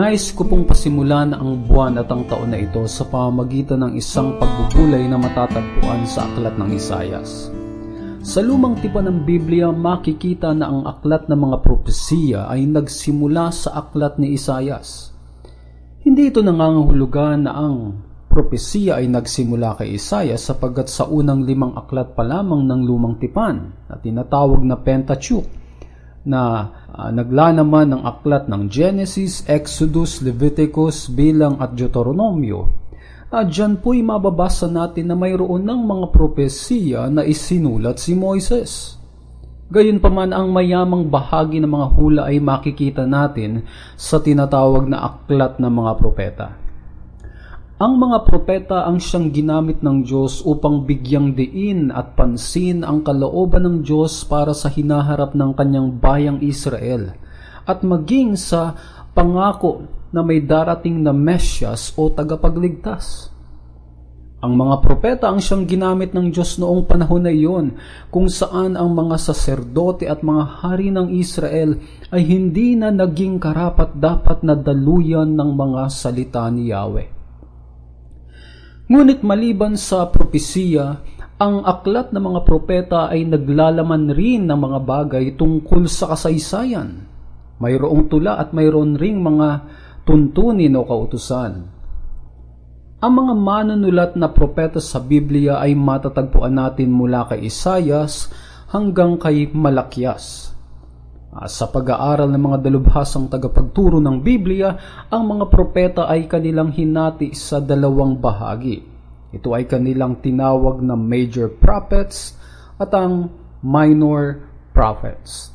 Nais ko pong pasimulan ang buwan at ang taon na ito sa pamamagitan ng isang pagbubulay na matatagpuan sa aklat ng Isayas. Sa lumang tipan ng Biblia, makikita na ang aklat ng mga propesiya ay nagsimula sa aklat ni Isayas. Hindi ito nangangahulugan na ang propesiya ay nagsimula kay Isayas sapagkat sa unang limang aklat pa lamang ng lumang tipan na tinatawag na Pentateuch na uh, naglalaman ng aklat ng Genesis, Exodus, Leviticus, Bilang at Deuteronomio. At dyan po'y mababasa natin na mayroon ng mga propesiya na isinulat si Moises. Gayunpaman ang mayamang bahagi ng mga hula ay makikita natin sa tinatawag na aklat ng mga propeta. Ang mga propeta ang siyang ginamit ng Diyos upang bigyang diin at pansin ang kalooban ng Diyos para sa hinaharap ng kanyang bayang Israel at maging sa pangako na may darating na Mesyas o tagapagligtas. Ang mga propeta ang siyang ginamit ng Diyos noong panahon na iyon kung saan ang mga saserdote at mga hari ng Israel ay hindi na naging karapat dapat na daluyan ng mga salita ni Yahweh. Ngunit maliban sa propesiya, ang aklat ng mga propeta ay naglalaman rin ng mga bagay tungkol sa kasaysayan. Mayroong tula at mayroon ring mga tuntunin o kautusan. Ang mga manunulat na propeta sa Biblia ay matatagpuan natin mula kay Isayas hanggang kay Malakyas. Ah, sa pag-aaral ng mga dalubhasang tagapagturo ng Biblia, ang mga propeta ay kanilang hinati sa dalawang bahagi. Ito ay kanilang tinawag na major prophets at ang minor prophets.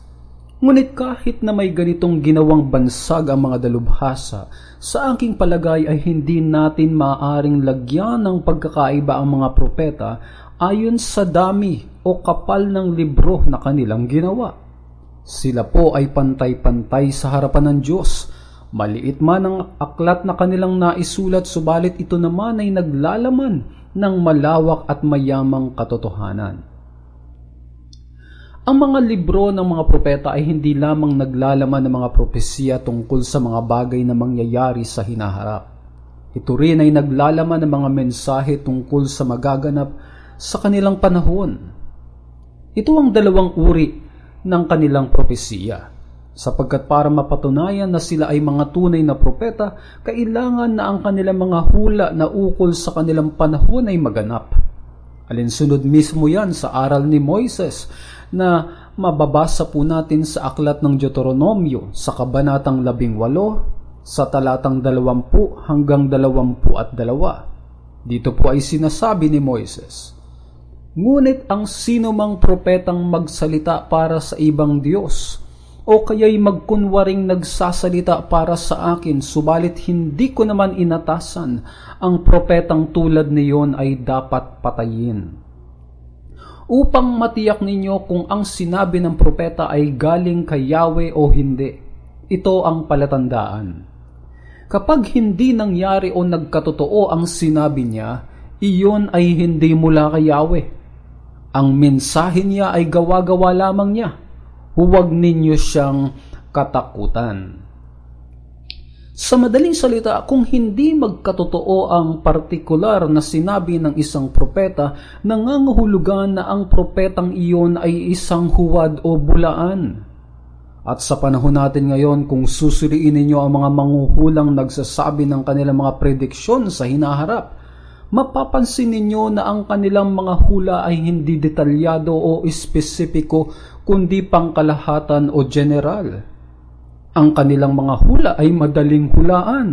Ngunit kahit na may ganitong ginawang bansag ang mga dalubhasa, sa aking palagay ay hindi natin maaring lagyan ng pagkakaiba ang mga propeta ayon sa dami o kapal ng libro na kanilang ginawa. Sila po ay pantay-pantay sa harapan ng Diyos. Maliit man ang aklat na kanilang naisulat, subalit ito naman ay naglalaman ng malawak at mayamang katotohanan. Ang mga libro ng mga propeta ay hindi lamang naglalaman ng mga propesiya tungkol sa mga bagay na mangyayari sa hinaharap. Ito rin ay naglalaman ng mga mensahe tungkol sa magaganap sa kanilang panahon. Ito ang dalawang uri ng kanilang propesiya. Sapagkat para mapatunayan na sila ay mga tunay na propeta, kailangan na ang kanilang mga hula na ukol sa kanilang panahon ay maganap. Alinsunod mismo yan sa aral ni Moises na mababasa po natin sa aklat ng Deuteronomio sa kabanatang 18 sa talatang 20 hanggang 22. Dito po ay sinasabi ni Moises, Ngunit ang sino mang propetang magsalita para sa ibang Diyos, o kaya'y magkunwaring nagsasalita para sa akin, subalit hindi ko naman inatasan, ang propetang tulad niyon ay dapat patayin. Upang matiyak ninyo kung ang sinabi ng propeta ay galing kay Yahweh o hindi, ito ang palatandaan. Kapag hindi nangyari o nagkatotoo ang sinabi niya, iyon ay hindi mula kay Yahweh ang mensahe niya ay gawa-gawa lamang niya. Huwag ninyo siyang katakutan. Sa madaling salita, kung hindi magkatotoo ang partikular na sinabi ng isang propeta, nangangahulugan na ang propetang iyon ay isang huwad o bulaan. At sa panahon natin ngayon, kung susuriin ninyo ang mga manghuhulang nagsasabi ng kanilang mga prediksyon sa hinaharap, mapapansin ninyo na ang kanilang mga hula ay hindi detalyado o espesipiko kundi pangkalahatan o general. Ang kanilang mga hula ay madaling hulaan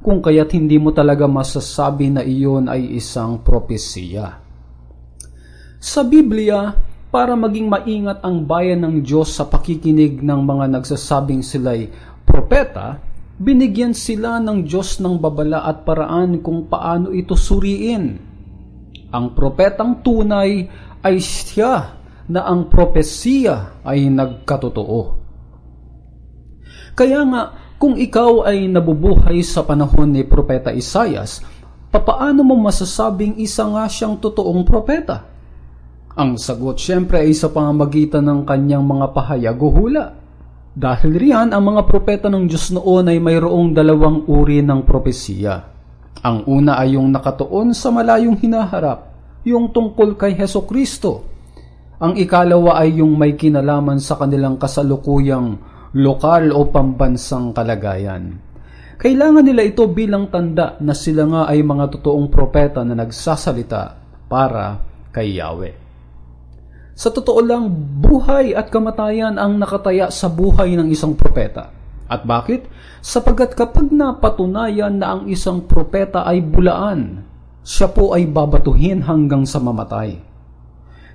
kung kaya't hindi mo talaga masasabi na iyon ay isang propesiya. Sa Biblia, para maging maingat ang bayan ng Diyos sa pakikinig ng mga nagsasabing sila'y propeta, binigyan sila ng Diyos ng babala at paraan kung paano ito suriin. Ang propetang tunay ay siya na ang propesiya ay nagkatotoo. Kaya nga, kung ikaw ay nabubuhay sa panahon ni Propeta Isayas, papaano mo masasabing isa nga siyang totoong propeta? Ang sagot siyempre ay sa pamamagitan ng kanyang mga pahayag o hula. Dahil riyan, ang mga propeta ng Diyos noon ay mayroong dalawang uri ng propesiya. Ang una ay yung nakatuon sa malayong hinaharap, yung tungkol kay Heso Kristo. Ang ikalawa ay yung may kinalaman sa kanilang kasalukuyang lokal o pambansang kalagayan. Kailangan nila ito bilang tanda na sila nga ay mga totoong propeta na nagsasalita para kay Yahweh. Sa totoo lang, buhay at kamatayan ang nakataya sa buhay ng isang propeta. At bakit? Sapagkat kapag napatunayan na ang isang propeta ay bulaan, siya po ay babatuhin hanggang sa mamatay.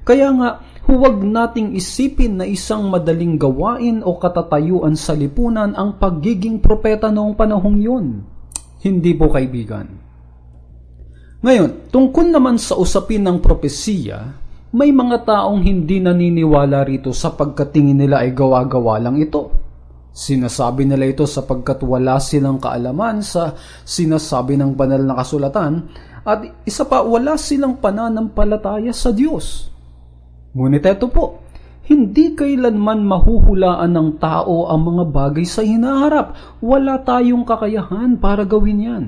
Kaya nga, huwag nating isipin na isang madaling gawain o katatayuan sa lipunan ang pagiging propeta noong panahong yun. Hindi po kaibigan. Ngayon, tungkol naman sa usapin ng propesiya, may mga taong hindi naniniwala rito sapagkat tingin nila ay gawa-gawa lang ito. Sinasabi nila ito sapagkat wala silang kaalaman sa sinasabi ng banal na kasulatan at isa pa wala silang pananampalataya sa Diyos. Ngunit ito po, hindi kailanman mahuhulaan ng tao ang mga bagay sa hinaharap. Wala tayong kakayahan para gawin yan.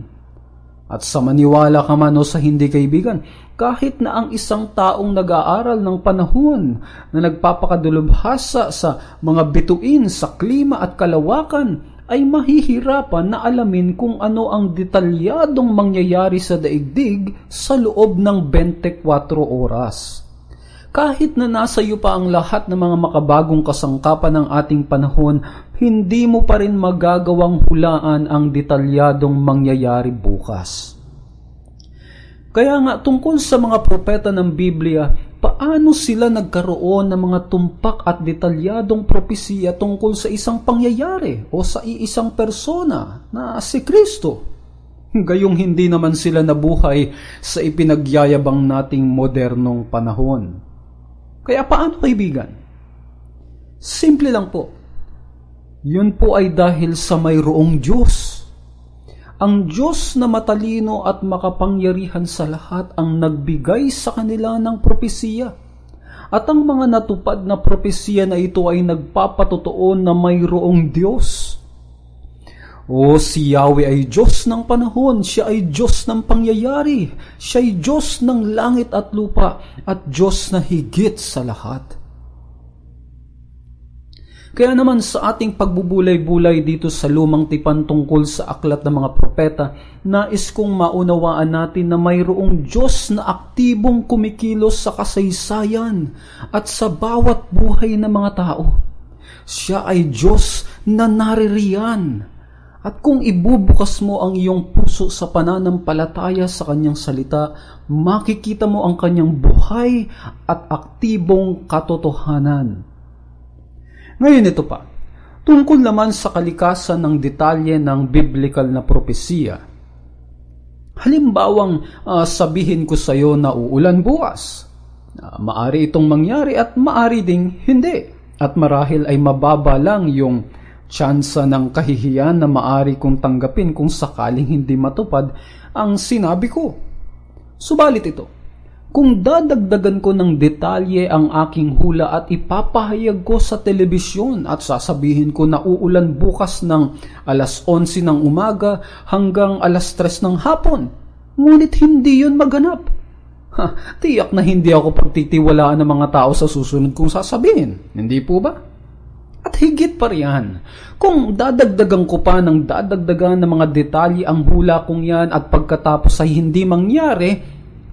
At sa maniwala ka man o sa hindi kaibigan, kahit na ang isang taong nag-aaral ng panahon na nagpapakadulubhasa sa mga bituin sa klima at kalawakan ay mahihirapan na alamin kung ano ang detalyadong mangyayari sa daigdig sa loob ng 24 oras. Kahit na nasa iyo pa ang lahat ng mga makabagong kasangkapan ng ating panahon, hindi mo pa rin magagawang hulaan ang detalyadong mangyayari bukas. Kaya nga tungkol sa mga propeta ng Biblia, paano sila nagkaroon ng mga tumpak at detalyadong propesiya tungkol sa isang pangyayari o sa iisang persona na si Kristo? Gayong hindi naman sila nabuhay sa ipinagyayabang nating modernong panahon. Kaya paano kaibigan? Simple lang po yun po ay dahil sa mayroong Diyos. Ang Diyos na matalino at makapangyarihan sa lahat ang nagbigay sa kanila ng propesiya. At ang mga natupad na propesiya na ito ay nagpapatotoo na mayroong Diyos. O si Yahweh ay Diyos ng panahon, siya ay Diyos ng pangyayari, siya ay Diyos ng langit at lupa, at Diyos na higit sa lahat. Kaya naman sa ating pagbubulay-bulay dito sa lumang tipan tungkol sa aklat ng mga propeta, nais kong maunawaan natin na mayroong Diyos na aktibong kumikilos sa kasaysayan at sa bawat buhay ng mga tao. Siya ay Diyos na naririyan. At kung ibubukas mo ang iyong puso sa pananampalataya sa kanyang salita, makikita mo ang kanyang buhay at aktibong katotohanan. Ngayon ito pa, tungkol naman sa kalikasan ng detalye ng biblical na propesiya. Halimbawang uh, sabihin ko sa iyo na uulan bukas. Uh, maari itong mangyari at maari ding hindi. At marahil ay mababa lang yung tsansa ng kahihiyan na maari kong tanggapin kung sakaling hindi matupad ang sinabi ko. Subalit ito, kung dadagdagan ko ng detalye ang aking hula at ipapahayag ko sa telebisyon at sasabihin ko na uulan bukas ng alas 11 ng umaga hanggang alas 3 ng hapon, ngunit hindi yun maganap. Ha, tiyak na hindi ako pagtitiwalaan ng mga tao sa susunod kong sasabihin. Hindi po ba? At higit pa riyan, kung dadagdagan ko pa ng dadagdagan ng mga detalye ang hula kong yan at pagkatapos ay hindi mangyari,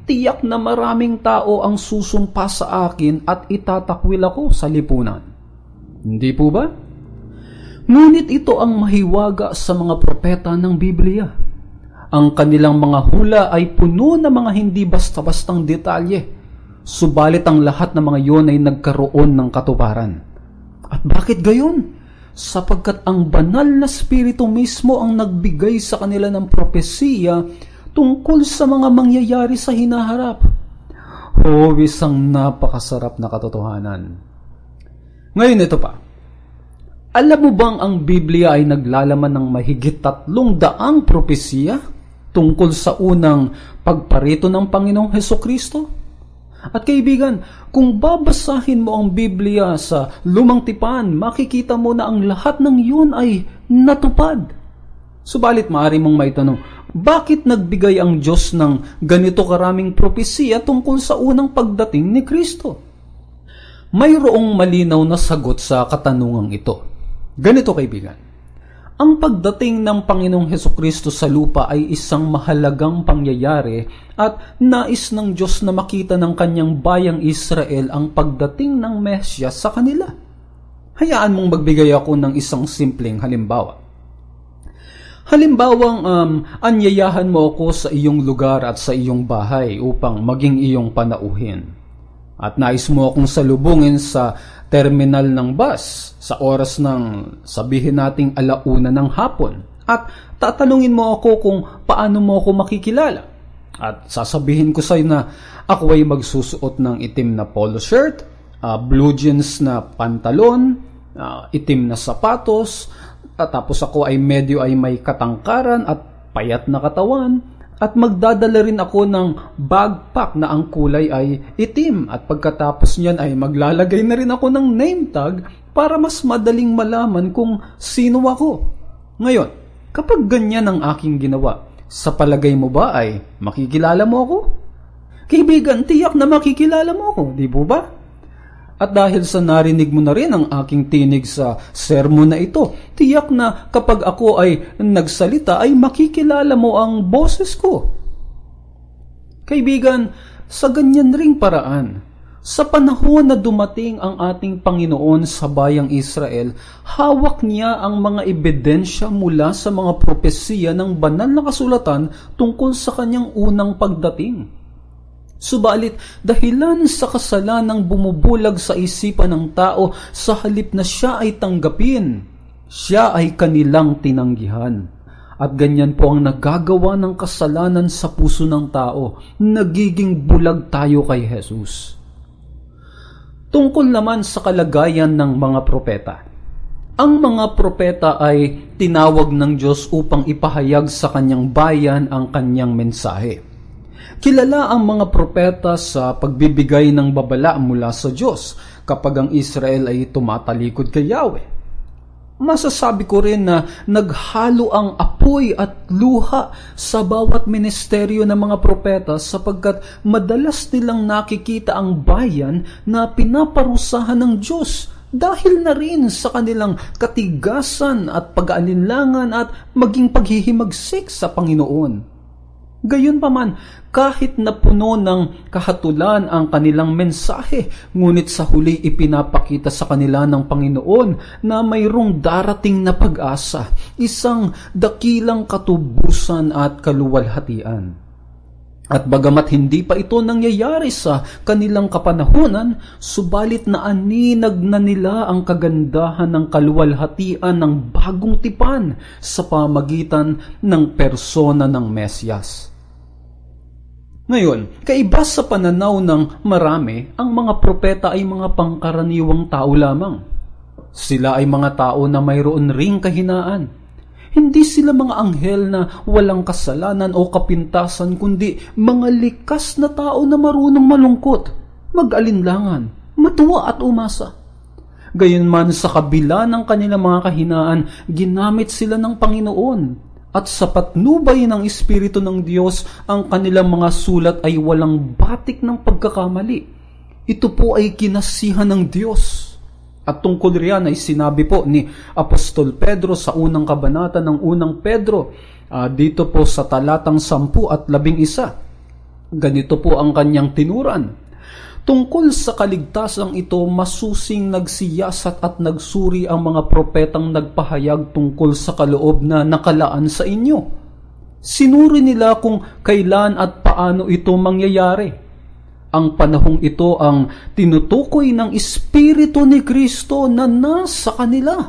tiyak na maraming tao ang susumpa sa akin at itatakwil ako sa lipunan. Hindi po ba? Ngunit ito ang mahiwaga sa mga propeta ng Biblia. Ang kanilang mga hula ay puno ng mga hindi basta-bastang detalye. Subalit ang lahat ng mga iyon ay nagkaroon ng katuparan. At bakit gayon? Sapagkat ang banal na spirito mismo ang nagbigay sa kanila ng propesiya tungkol sa mga mangyayari sa hinaharap. Oh, isang napakasarap na katotohanan. Ngayon ito pa. Alam mo bang ang Biblia ay naglalaman ng mahigit tatlong daang propesiya tungkol sa unang pagparito ng Panginoong Heso Kristo? At kaibigan, kung babasahin mo ang Biblia sa lumang tipan, makikita mo na ang lahat ng yun ay natupad. Subalit maaari mong maitanong, bakit nagbigay ang Diyos ng ganito karaming propesiya tungkol sa unang pagdating ni Kristo? Mayroong malinaw na sagot sa katanungang ito. Ganito kaibigan, ang pagdating ng Panginoong Heso Kristo sa lupa ay isang mahalagang pangyayari at nais ng Diyos na makita ng kanyang bayang Israel ang pagdating ng Mesya sa kanila. Hayaan mong magbigay ako ng isang simpleng halimbawa. Halimbawang um, anyayahan mo ako sa iyong lugar at sa iyong bahay upang maging iyong panauhin. At nais mo akong salubungin sa terminal ng bus sa oras ng sabihin nating alauna ng hapon at tatanungin mo ako kung paano mo ako makikilala. At sasabihin ko sa iyo na ako ay magsusuot ng itim na polo shirt, uh, blue jeans na pantalon, uh, itim na sapatos, at tapos ako ay medyo ay may katangkaran at payat na katawan, at magdadala rin ako ng backpack na ang kulay ay itim at pagkatapos niyan ay maglalagay na rin ako ng name tag para mas madaling malaman kung sino ako. Ngayon, kapag ganyan ang aking ginawa, sa palagay mo ba ay makikilala mo ako? Kaibigan, tiyak na makikilala mo ako, di ba? At dahil sa narinig mo na rin ang aking tinig sa sermon na ito, tiyak na kapag ako ay nagsalita ay makikilala mo ang boses ko. Kaibigan, sa ganyan ring paraan, sa panahon na dumating ang ating Panginoon sa bayang Israel, hawak niya ang mga ebidensya mula sa mga propesiya ng banal na kasulatan tungkol sa kanyang unang pagdating. Subalit, dahilan sa kasalanang bumubulag sa isipan ng tao sa halip na siya ay tanggapin, siya ay kanilang tinanggihan. At ganyan po ang nagagawa ng kasalanan sa puso ng tao. Nagiging bulag tayo kay Jesus. Tungkol naman sa kalagayan ng mga propeta. Ang mga propeta ay tinawag ng Diyos upang ipahayag sa kanyang bayan ang kanyang mensahe. Kilala ang mga propeta sa pagbibigay ng babala mula sa Diyos kapag ang Israel ay tumatalikod kay Yahweh. Masasabi ko rin na naghalo ang apoy at luha sa bawat ministeryo ng mga propeta sapagkat madalas nilang nakikita ang bayan na pinaparusahan ng Diyos dahil na rin sa kanilang katigasan at pag-aalinlangan at maging paghihimagsik sa Panginoon. Gayunpaman, kahit na puno ng kahatulan ang kanilang mensahe, ngunit sa huli ipinapakita sa kanila ng Panginoon na mayroong darating na pag-asa, isang dakilang katubusan at kaluwalhatian. At bagamat hindi pa ito nangyayari sa kanilang kapanahunan, subalit na aninag na nila ang kagandahan ng kaluwalhatian ng bagong tipan sa pamagitan ng persona ng Mesyas. Ngayon, kaiba sa pananaw ng marami, ang mga propeta ay mga pangkaraniwang tao lamang. Sila ay mga tao na mayroon ring kahinaan. Hindi sila mga anghel na walang kasalanan o kapintasan, kundi mga likas na tao na marunong malungkot, mag-alinlangan, matuwa at umasa. Gayunman sa kabila ng kanilang mga kahinaan, ginamit sila ng Panginoon at sa patnubay ng Espiritu ng Diyos, ang kanilang mga sulat ay walang batik ng pagkakamali. Ito po ay kinasihan ng Diyos. At tungkol riyan ay sinabi po ni Apostol Pedro sa unang kabanata ng unang Pedro, uh, dito po sa talatang sampu at labing isa. Ganito po ang kanyang tinuran. Tungkol sa kaligtasang ito, masusing nagsiyasat at nagsuri ang mga propetang nagpahayag tungkol sa kaloob na nakalaan sa inyo. Sinuri nila kung kailan at paano ito mangyayari. Ang panahong ito ang tinutukoy ng Espiritu ni Kristo na nasa kanila.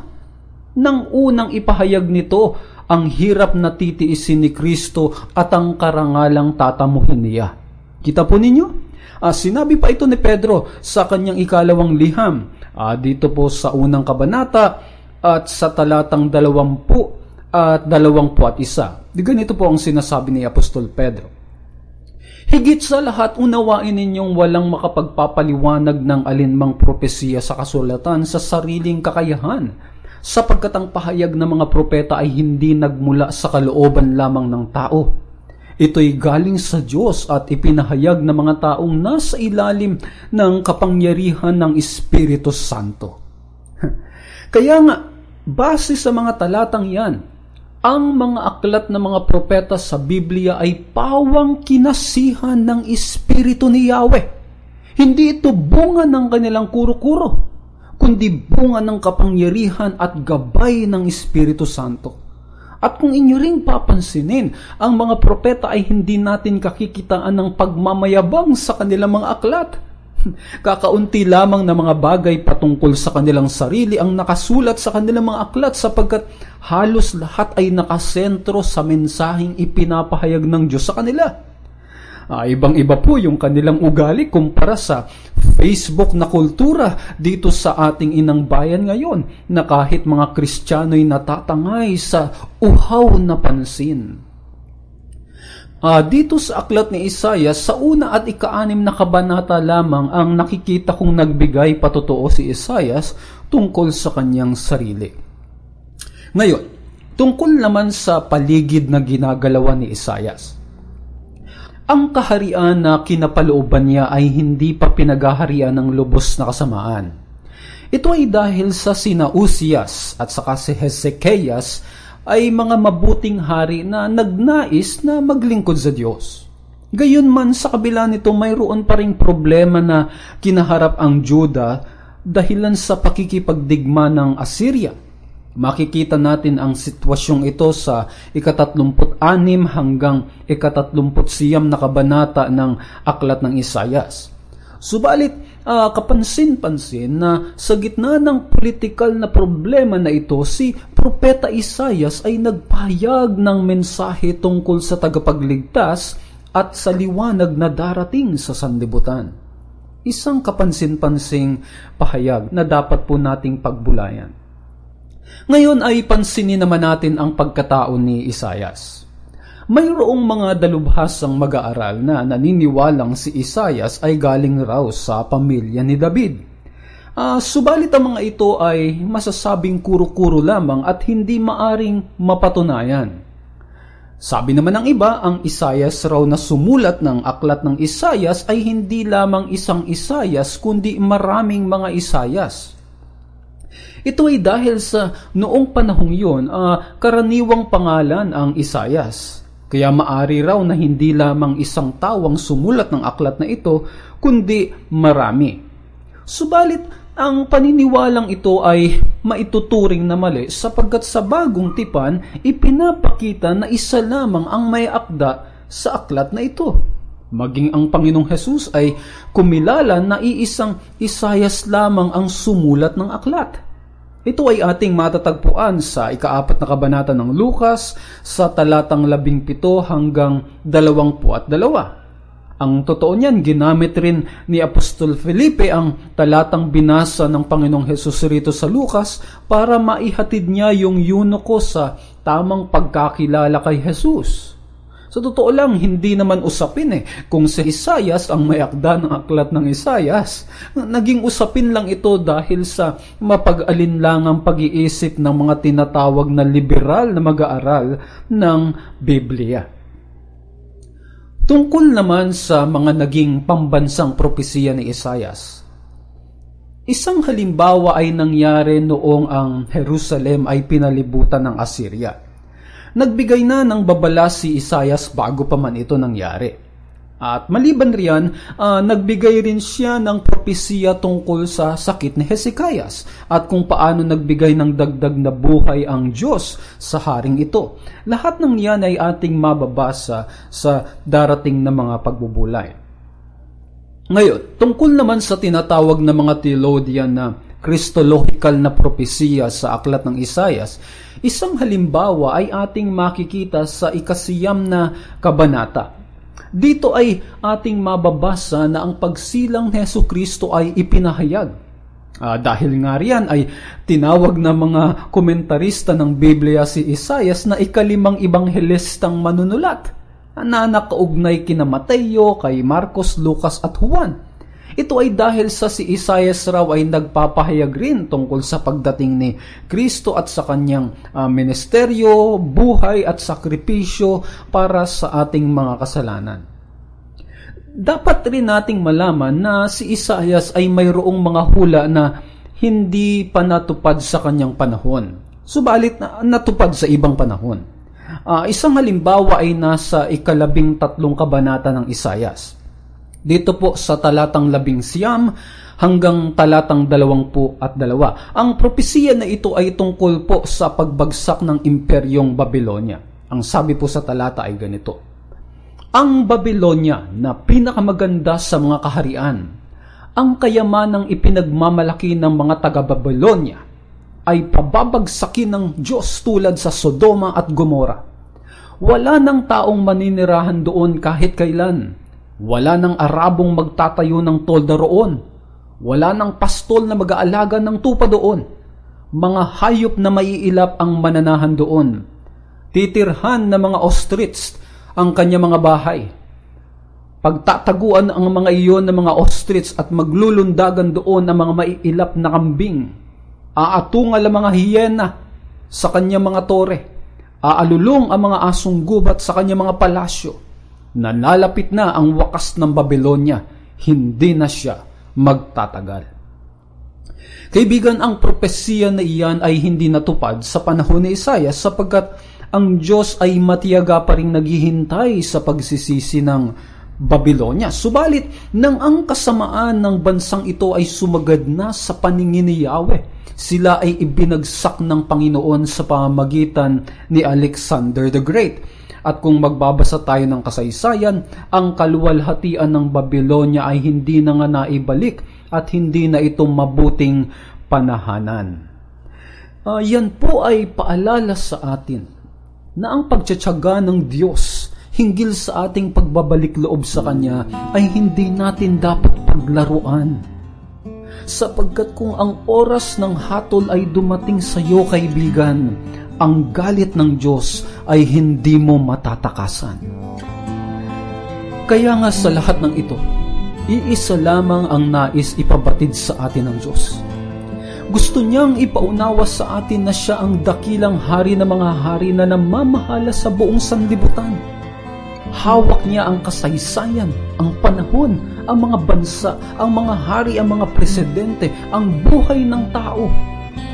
Nang unang ipahayag nito, ang hirap na titiisin ni Kristo at ang karangalang tatamuhin niya. Kita po ninyo? Uh, sinabi pa ito ni Pedro sa kanyang ikalawang liham. Uh, dito po sa unang kabanata at sa talatang dalawampu at dalawampu at isa. Di ganito po ang sinasabi ni Apostol Pedro. Higit sa lahat, unawain ninyong walang makapagpapaliwanag ng alinmang propesiya sa kasulatan sa sariling kakayahan, sapagkat ang pahayag ng mga propeta ay hindi nagmula sa kalooban lamang ng tao. Ito'y galing sa Diyos at ipinahayag ng mga taong nasa ilalim ng kapangyarihan ng Espiritu Santo. Kaya nga, base sa mga talatang yan, ang mga aklat ng mga propeta sa Biblia ay pawang kinasihan ng Espiritu ni Yahweh. Hindi ito bunga ng kanilang kuro-kuro, kundi bunga ng kapangyarihan at gabay ng Espiritu Santo. At kung inyo ring papansinin, ang mga propeta ay hindi natin kakikitaan ng pagmamayabang sa kanilang mga aklat Kakaunti lamang na mga bagay patungkol sa kanilang sarili ang nakasulat sa kanilang mga aklat sapagkat halos lahat ay nakasentro sa mensaheng ipinapahayag ng Diyos sa kanila. Uh, ibang-iba po yung kanilang ugali kumpara sa Facebook na kultura dito sa ating inang bayan ngayon na kahit mga Kristiyano'y natatangay sa uhaw na pansin. Uh, dito sa aklat ni Isaiah, sa una at ikaanim na kabanata lamang ang nakikita kong nagbigay patotoo si Isaiah tungkol sa kanyang sarili. Ngayon, tungkol naman sa paligid na ginagalawan ni Isaiah. Ang kaharian na kinapalooban niya ay hindi pa pinagaharian ng lubos na kasamaan. Ito ay dahil sa sina Uzias at saka si Hezekias ay mga mabuting hari na nagnais na maglingkod sa Diyos. Gayon man sa kabila nito mayroon pa ring problema na kinaharap ang Juda dahilan sa pakikipagdigma ng Assyria. Makikita natin ang sitwasyong ito sa ikatatlumput-anim hanggang ikatatlumput-siyam na kabanata ng Aklat ng Isayas. Subalit, uh, kapansin-pansin na sa gitna ng politikal na problema na ito, si Propeta Isayas ay nagpahayag ng mensahe tungkol sa tagapagligtas at sa liwanag na darating sa sanlibutan. Isang kapansin-pansing pahayag na dapat po nating pagbulayan. Ngayon ay pansinin naman natin ang pagkatao ni Isayas. Mayroong mga dalubhasang mag-aaral na naniniwalang si Isayas ay galing raw sa pamilya ni David. Uh, subalit ang mga ito ay masasabing kuro-kuro lamang at hindi maaring mapatunayan. Sabi naman ng iba, ang Isayas raw na sumulat ng aklat ng Isayas ay hindi lamang isang Isayas kundi maraming mga Isayas. Ito ay dahil sa noong panahong yun, uh, karaniwang pangalan ang Isayas. Kaya maari raw na hindi lamang isang tawang sumulat ng aklat na ito, kundi marami. Subalit, ang paniniwalang ito ay maituturing na mali sapagkat sa bagong tipan, ipinapakita na isa lamang ang may akda sa aklat na ito. Maging ang Panginoong Hesus ay kumilala na iisang Isayas lamang ang sumulat ng aklat. Ito ay ating matatagpuan sa ikaapat na kabanata ng Lukas sa talatang labing pito hanggang dalawangpu at dalawa. Ang totoo niyan, ginamit rin ni Apostol Felipe ang talatang binasa ng Panginoong Hesus rito sa Lukas para maihatid niya yung yunoko sa tamang pagkakilala kay Jesus. Sa totoo lang, hindi naman usapin eh. Kung si Isayas ang may akda ng aklat ng Isayas, naging usapin lang ito dahil sa mapag-alinlangang pag-iisip ng mga tinatawag na liberal na mag-aaral ng Biblia. Tungkol naman sa mga naging pambansang propesiya ni Isayas, Isang halimbawa ay nangyari noong ang Jerusalem ay pinalibutan ng Assyria. Nagbigay na ng babala si Isayas bago pa man ito nangyari. At maliban riyan, uh, nagbigay rin siya ng propesiya tungkol sa sakit ni Hezekias at kung paano nagbigay ng dagdag na buhay ang Diyos sa haring ito. Lahat ng yan ay ating mababasa sa darating na mga pagbubulay. Ngayon, tungkol naman sa tinatawag na mga theologian na Christological na propesiya sa aklat ng Isayas, isang halimbawa ay ating makikita sa ikasiyam na kabanata. Dito ay ating mababasa na ang pagsilang ni Heso Kristo ay ipinahayag. Uh, dahil nga riyan ay tinawag na mga komentarista ng Biblia si Isayas na ikalimang ibanghelistang manunulat. na nakaugnay kina Mateo, kay Marcos, Lucas at Juan. Ito ay dahil sa si Isaias raw ay nagpapahayag rin tungkol sa pagdating ni Kristo at sa kanyang uh, ministeryo, buhay at sakripisyo para sa ating mga kasalanan. Dapat rin nating malaman na si Isaias ay mayroong mga hula na hindi pa natupad sa kanyang panahon. Subalit na natupad sa ibang panahon. Uh, isang halimbawa ay nasa ikalabing tatlong kabanata ng Isayas. Dito po sa talatang labing siyam hanggang talatang dalawangpu at dalawa. Ang propesiya na ito ay tungkol po sa pagbagsak ng imperyong Babylonia. Ang sabi po sa talata ay ganito. Ang Babylonia na pinakamaganda sa mga kaharian, ang kayamanang ipinagmamalaki ng mga taga-Babylonia, ay pababagsakin ng Diyos tulad sa Sodoma at Gomora. Wala nang taong maninirahan doon kahit kailan wala nang Arabong magtatayo ng tolda roon. Wala nang pastol na mag-aalaga ng tupa doon. Mga hayop na maiilap ang mananahan doon. Titirhan ng mga ostrich ang kanya mga bahay. Pagtataguan ang mga iyon ng mga ostrich at maglulundagan doon ang mga maiilap na kambing. Aatungal ang mga hiyena sa kanya mga tore. Aalulong ang mga asong gubat sa kanya mga palasyo Nalalapit na ang wakas ng Babylonia, hindi na siya magtatagal. Kaibigan, ang propesiya na iyan ay hindi natupad sa panahon ni Isaiah sapagkat ang Diyos ay matiyaga pa rin naghihintay sa pagsisisi ng Babylonia. Subalit, nang ang kasamaan ng bansang ito ay sumagad na sa paningin ni Yahweh, sila ay ibinagsak ng Panginoon sa pamamagitan ni Alexander the Great. At kung magbabasa tayo ng kasaysayan, ang kaluwalhatian ng Babylonia ay hindi na nga naibalik at hindi na ito mabuting panahanan. Uh, yan po ay paalala sa atin na ang pagtsatsaga ng Diyos hinggil sa ating pagbabalik loob sa Kanya ay hindi natin dapat paglaruan. Sapagkat kung ang oras ng hatol ay dumating sa iyo, kaibigan, ang galit ng Diyos ay hindi mo matatakasan. Kaya nga sa lahat ng ito, iisa lamang ang nais ipabatid sa atin ng Diyos. Gusto niyang ipaunawa sa atin na siya ang dakilang hari ng mga hari na namamahala sa buong sanlibutan. Hawak niya ang kasaysayan, ang panahon, ang mga bansa, ang mga hari, ang mga presidente, ang buhay ng tao,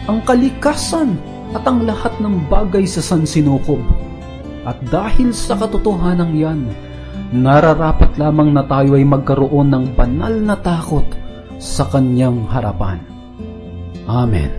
ang kalikasan, at ang lahat ng bagay sa sansinukob. At dahil sa katotohanan yan, nararapat lamang na tayo ay magkaroon ng banal na takot sa kanyang harapan. Amen.